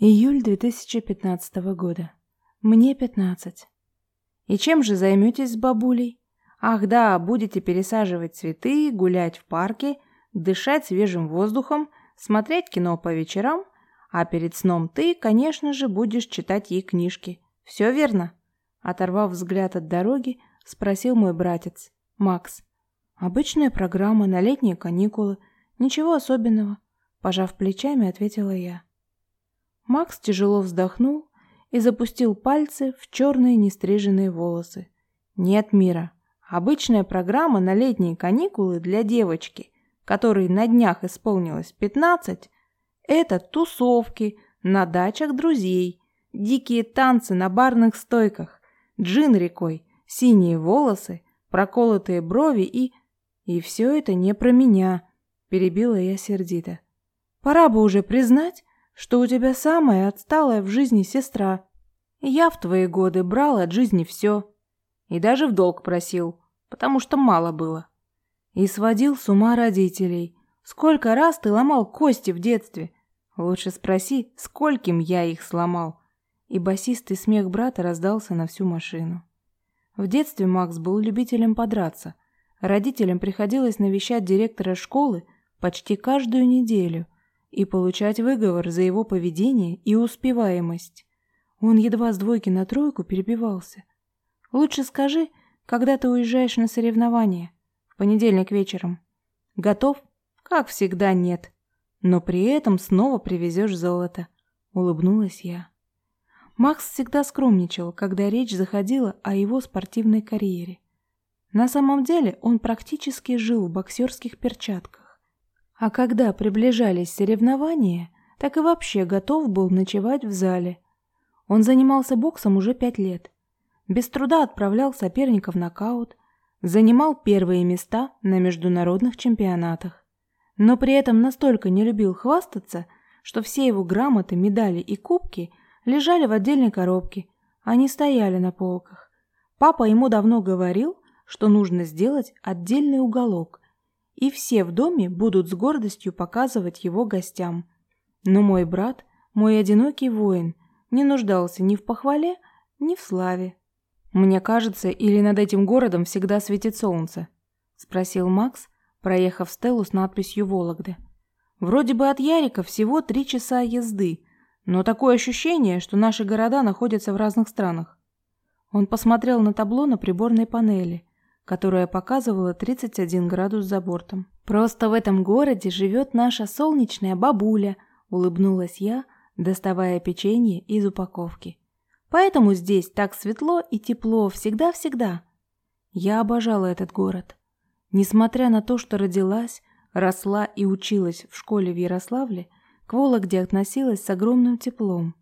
Июль 2015 года. Мне 15. И чем же займетесь с бабулей? Ах да, будете пересаживать цветы, гулять в парке, дышать свежим воздухом, смотреть кино по вечерам, а перед сном ты, конечно же, будешь читать ей книжки. Все верно? Оторвав взгляд от дороги, спросил мой братец, Макс. Обычная программа на летние каникулы, ничего особенного, пожав плечами, ответила я. Макс тяжело вздохнул и запустил пальцы в черные нестриженные волосы. «Нет, Мира, обычная программа на летние каникулы для девочки, которой на днях исполнилось 15, это тусовки на дачах друзей, дикие танцы на барных стойках, джин рекой, синие волосы, проколотые брови и... И все это не про меня», – перебила я сердито. «Пора бы уже признать, что у тебя самая отсталая в жизни сестра. Я в твои годы брал от жизни все. И даже в долг просил, потому что мало было. И сводил с ума родителей. Сколько раз ты ломал кости в детстве? Лучше спроси, скольким я их сломал. И басистый смех брата раздался на всю машину. В детстве Макс был любителем подраться. Родителям приходилось навещать директора школы почти каждую неделю – и получать выговор за его поведение и успеваемость. Он едва с двойки на тройку перебивался. «Лучше скажи, когда ты уезжаешь на соревнования? В понедельник вечером. Готов? Как всегда нет. Но при этом снова привезешь золото», — улыбнулась я. Макс всегда скромничал, когда речь заходила о его спортивной карьере. На самом деле он практически жил в боксерских перчатках. А когда приближались соревнования, так и вообще готов был ночевать в зале. Он занимался боксом уже пять лет. Без труда отправлял соперников в нокаут, занимал первые места на международных чемпионатах. Но при этом настолько не любил хвастаться, что все его грамоты, медали и кубки лежали в отдельной коробке, а не стояли на полках. Папа ему давно говорил, что нужно сделать отдельный уголок – и все в доме будут с гордостью показывать его гостям. Но мой брат, мой одинокий воин, не нуждался ни в похвале, ни в славе. «Мне кажется, или над этим городом всегда светит солнце?» – спросил Макс, проехав стелу с надписью «Вологда». «Вроде бы от Ярика всего три часа езды, но такое ощущение, что наши города находятся в разных странах». Он посмотрел на табло на приборной панели, которая показывала 31 градус за бортом. «Просто в этом городе живет наша солнечная бабуля», — улыбнулась я, доставая печенье из упаковки. «Поэтому здесь так светло и тепло всегда-всегда». Я обожала этот город. Несмотря на то, что родилась, росла и училась в школе в Ярославле, к Вологде относилась с огромным теплом.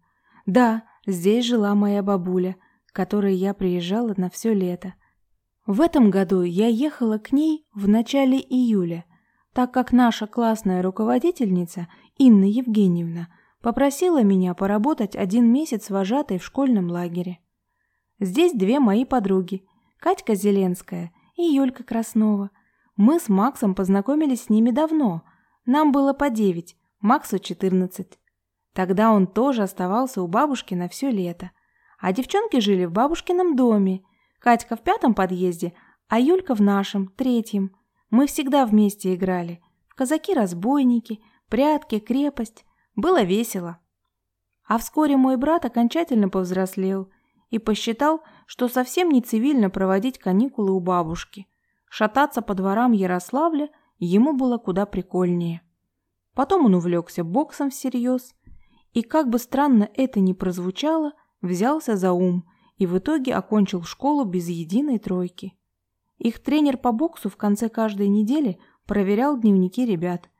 Да, здесь жила моя бабуля, к которой я приезжала на все лето — в этом году я ехала к ней в начале июля, так как наша классная руководительница Инна Евгеньевна попросила меня поработать один месяц вожатой в школьном лагере. Здесь две мои подруги, Катька Зеленская и Юлька Краснова. Мы с Максом познакомились с ними давно. Нам было по девять, Максу четырнадцать. Тогда он тоже оставался у бабушки на все лето. А девчонки жили в бабушкином доме – Катька в пятом подъезде, а Юлька в нашем, третьем. Мы всегда вместе играли. В казаки-разбойники, прятки, крепость. Было весело. А вскоре мой брат окончательно повзрослел и посчитал, что совсем не цивильно проводить каникулы у бабушки. Шататься по дворам Ярославля ему было куда прикольнее. Потом он увлекся боксом всерьез и, как бы странно это ни прозвучало, взялся за ум – и в итоге окончил школу без единой тройки. Их тренер по боксу в конце каждой недели проверял дневники ребят.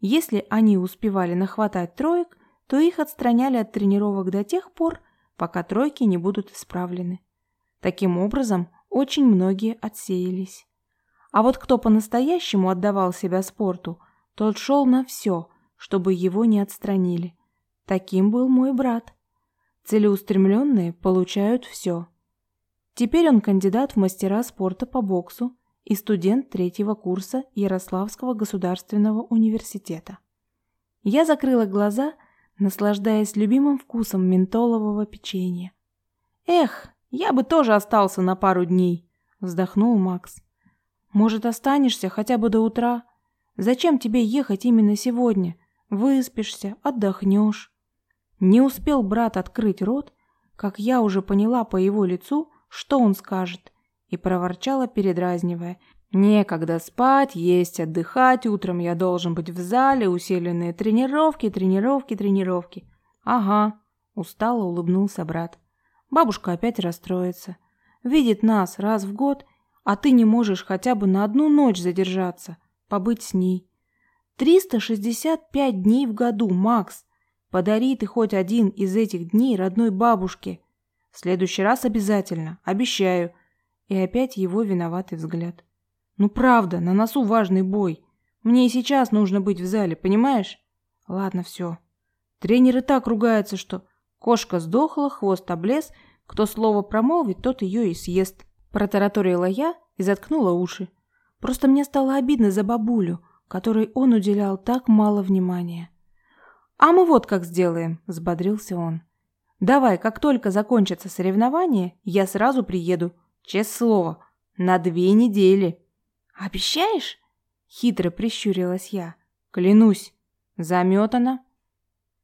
Если они успевали нахватать троек, то их отстраняли от тренировок до тех пор, пока тройки не будут исправлены. Таким образом, очень многие отсеялись. А вот кто по-настоящему отдавал себя спорту, тот шел на все, чтобы его не отстранили. Таким был мой брат. Целеустремленные получают все. Теперь он кандидат в мастера спорта по боксу и студент третьего курса Ярославского государственного университета. Я закрыла глаза, наслаждаясь любимым вкусом ментолового печенья. «Эх, я бы тоже остался на пару дней», — вздохнул Макс. «Может, останешься хотя бы до утра? Зачем тебе ехать именно сегодня? Выспишься, отдохнешь». Не успел брат открыть рот, как я уже поняла по его лицу, что он скажет, и проворчала, передразнивая. «Некогда спать, есть, отдыхать, утром я должен быть в зале, усиленные тренировки, тренировки, тренировки». «Ага», — устало улыбнулся брат. Бабушка опять расстроится. Видит нас раз в год, а ты не можешь хотя бы на одну ночь задержаться, побыть с ней. 365 дней в году, Макс. Подари ты хоть один из этих дней родной бабушке. В следующий раз обязательно, обещаю. И опять его виноватый взгляд. Ну правда, на носу важный бой. Мне и сейчас нужно быть в зале, понимаешь? Ладно, все. Тренеры так ругаются, что кошка сдохла, хвост облез, кто слово промолвит, тот ее и съест. Протараторила я и заткнула уши. Просто мне стало обидно за бабулю, которой он уделял так мало внимания. «А мы вот как сделаем», – взбодрился он. «Давай, как только закончатся соревнования, я сразу приеду. Честное слово, на две недели». «Обещаешь?» – хитро прищурилась я. «Клянусь. Заметано».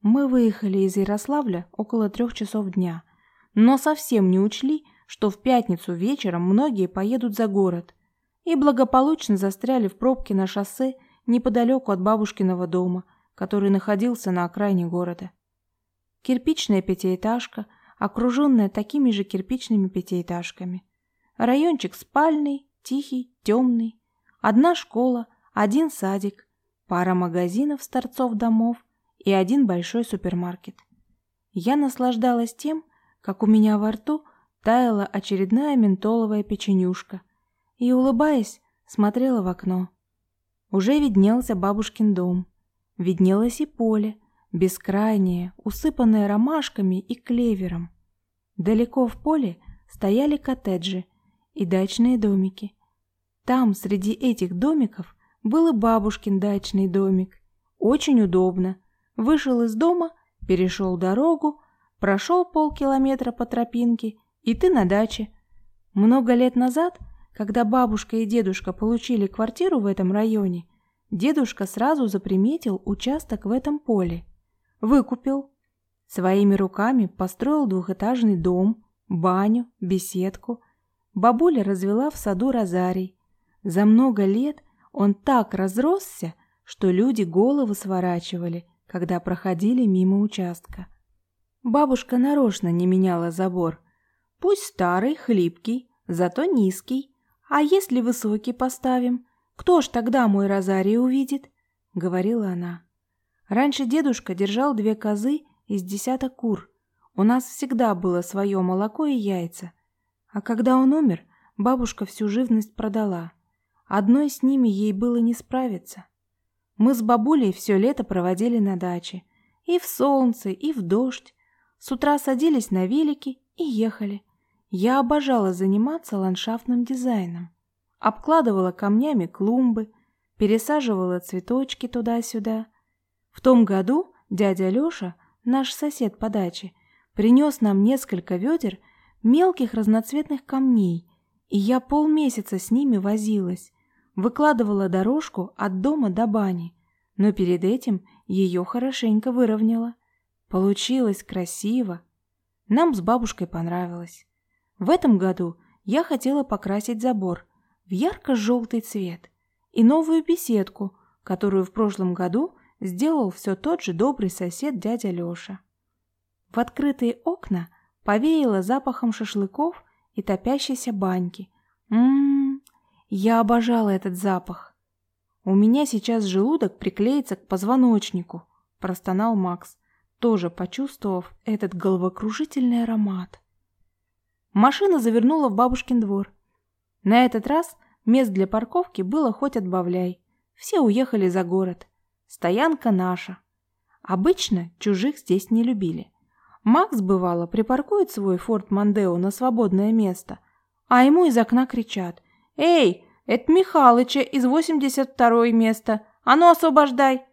Мы выехали из Ярославля около трех часов дня, но совсем не учли, что в пятницу вечером многие поедут за город и благополучно застряли в пробке на шоссе неподалеку от бабушкиного дома – который находился на окраине города. Кирпичная пятиэтажка, окруженная такими же кирпичными пятиэтажками. Райончик спальный, тихий, темный. Одна школа, один садик, пара магазинов с торцов домов и один большой супермаркет. Я наслаждалась тем, как у меня во рту таяла очередная ментоловая печенюшка и, улыбаясь, смотрела в окно. Уже виднелся бабушкин дом. Виднелось и поле, бескрайнее, усыпанное ромашками и клевером. Далеко в поле стояли коттеджи и дачные домики. Там, среди этих домиков, был и бабушкин дачный домик. Очень удобно. Вышел из дома, перешел дорогу, прошел полкилометра по тропинке, и ты на даче. Много лет назад, когда бабушка и дедушка получили квартиру в этом районе, Дедушка сразу заприметил участок в этом поле. Выкупил. Своими руками построил двухэтажный дом, баню, беседку. Бабуля развела в саду розарий. За много лет он так разросся, что люди головы сворачивали, когда проходили мимо участка. Бабушка нарочно не меняла забор. Пусть старый, хлипкий, зато низкий. А если высокий поставим, кто ж тогда мой розарий увидит?» — говорила она. Раньше дедушка держал две козы из десяток кур. У нас всегда было свое молоко и яйца. А когда он умер, бабушка всю живность продала. Одной с ними ей было не справиться. Мы с бабулей все лето проводили на даче. И в солнце, и в дождь. С утра садились на велики и ехали. Я обожала заниматься ландшафтным дизайном обкладывала камнями клумбы, пересаживала цветочки туда-сюда. В том году дядя Лёша, наш сосед по даче, принес нам несколько ведер мелких разноцветных камней, и я полмесяца с ними возилась, выкладывала дорожку от дома до бани, но перед этим ее хорошенько выровняла. Получилось красиво. Нам с бабушкой понравилось. В этом году я хотела покрасить забор, в ярко-желтый цвет и новую беседку, которую в прошлом году сделал все тот же добрый сосед дядя Леша. В открытые окна повеяло запахом шашлыков и топящейся баньки. Ммм, я обожала этот запах. У меня сейчас желудок приклеится к позвоночнику, простонал Макс, тоже почувствовав этот головокружительный аромат. Машина завернула в бабушкин двор, на этот раз мест для парковки было хоть отбавляй. Все уехали за город. Стоянка наша. Обычно чужих здесь не любили. Макс, бывало, припаркует свой форт Мандео на свободное место, а ему из окна кричат «Эй, это Михалыча из 82-й места, а ну освобождай!»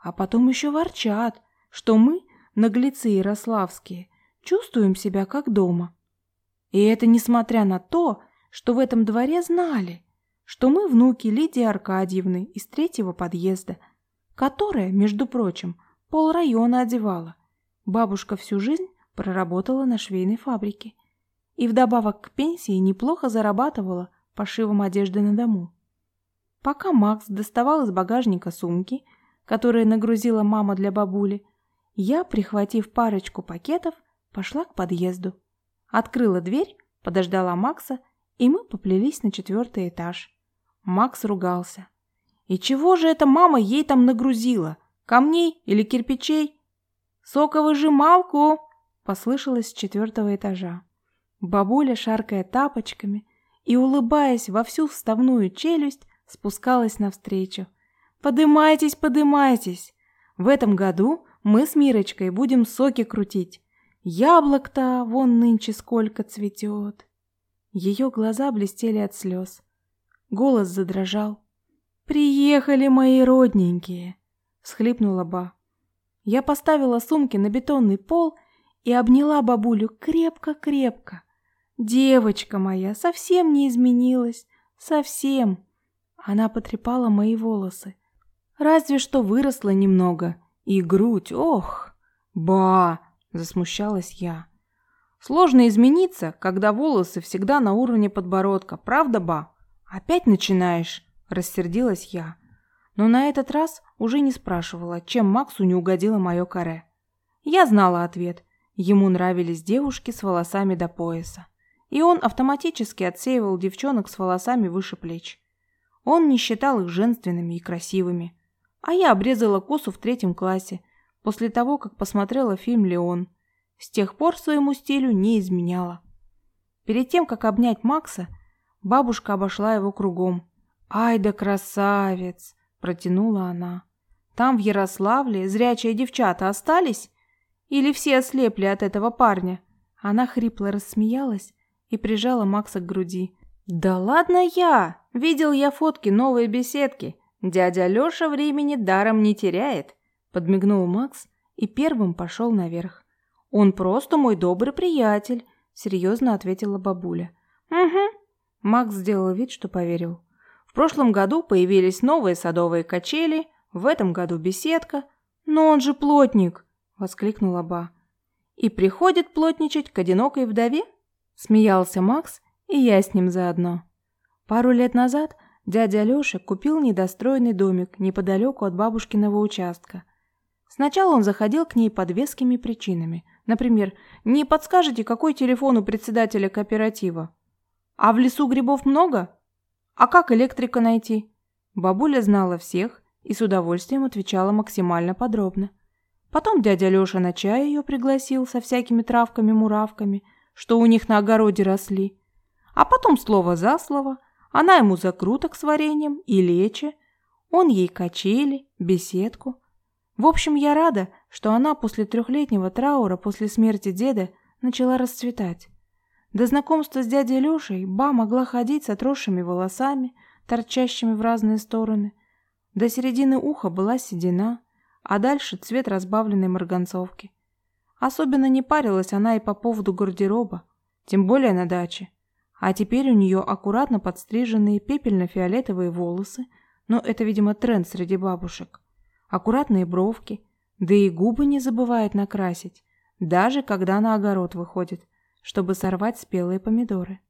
А потом еще ворчат, что мы наглецы ярославские, чувствуем себя как дома. И это несмотря на то, что в этом дворе знали, что мы внуки Лидии Аркадьевны из третьего подъезда, которая, между прочим, полрайона одевала. Бабушка всю жизнь проработала на швейной фабрике и вдобавок к пенсии неплохо зарабатывала пошивом одежды на дому. Пока Макс доставал из багажника сумки, которые нагрузила мама для бабули, я, прихватив парочку пакетов, пошла к подъезду. Открыла дверь, подождала Макса, и мы поплелись на четвертый этаж. Макс ругался. «И чего же эта мама ей там нагрузила? Камней или кирпичей?» «Соковыжималку!» — послышалось с четвертого этажа. Бабуля, шаркая тапочками и улыбаясь во всю вставную челюсть, спускалась навстречу. «Подымайтесь, подымайтесь! В этом году мы с Мирочкой будем соки крутить. Яблок-то вон нынче сколько цветет!» Ее глаза блестели от слез. Голос задрожал. «Приехали мои родненькие!» — всхлипнула Ба. Я поставила сумки на бетонный пол и обняла бабулю крепко-крепко. «Девочка моя совсем не изменилась, совсем!» Она потрепала мои волосы. Разве что выросла немного. И грудь, ох! Ба! Засмущалась я. Сложно измениться, когда волосы всегда на уровне подбородка, правда, ба? Опять начинаешь? Рассердилась я. Но на этот раз уже не спрашивала, чем Максу не угодило мое каре. Я знала ответ. Ему нравились девушки с волосами до пояса. И он автоматически отсеивал девчонок с волосами выше плеч. Он не считал их женственными и красивыми. А я обрезала косу в третьем классе, после того, как посмотрела фильм «Леон». С тех пор своему стилю не изменяла. Перед тем, как обнять Макса, бабушка обошла его кругом. «Ай да красавец!» – протянула она. «Там, в Ярославле, зрячие девчата остались? Или все ослепли от этого парня?» Она хрипло рассмеялась и прижала Макса к груди. «Да ладно я! Видел я фотки новой беседки. Дядя Лёша времени даром не теряет», — подмигнул Макс и первым пошел наверх. «Он просто мой добрый приятель», — серьезно ответила бабуля. «Угу». Макс сделал вид, что поверил. «В прошлом году появились новые садовые качели, в этом году беседка. Но он же плотник!» — воскликнула Ба. «И приходит плотничать к одинокой вдове?» — смеялся Макс и я с ним заодно. Пару лет назад дядя Лёша купил недостроенный домик неподалеку от бабушкиного участка. Сначала он заходил к ней под вескими причинами. Например, «Не подскажете, какой телефон у председателя кооператива?» «А в лесу грибов много?» «А как электрика найти?» Бабуля знала всех и с удовольствием отвечала максимально подробно. Потом дядя Лёша на чай ее пригласил со всякими травками-муравками, что у них на огороде росли. А потом слово за слово, она ему закруток с вареньем и лечи, он ей качели, беседку. В общем, я рада, что она после трехлетнего траура после смерти деда начала расцветать. До знакомства с дядей Лешей Ба могла ходить с отросшими волосами, торчащими в разные стороны. До середины уха была седина, а дальше цвет разбавленной марганцовки. Особенно не парилась она и по поводу гардероба, тем более на даче. А теперь у нее аккуратно подстриженные пепельно-фиолетовые волосы, но это, видимо, тренд среди бабушек. Аккуратные бровки, да и губы не забывает накрасить, даже когда на огород выходит, чтобы сорвать спелые помидоры.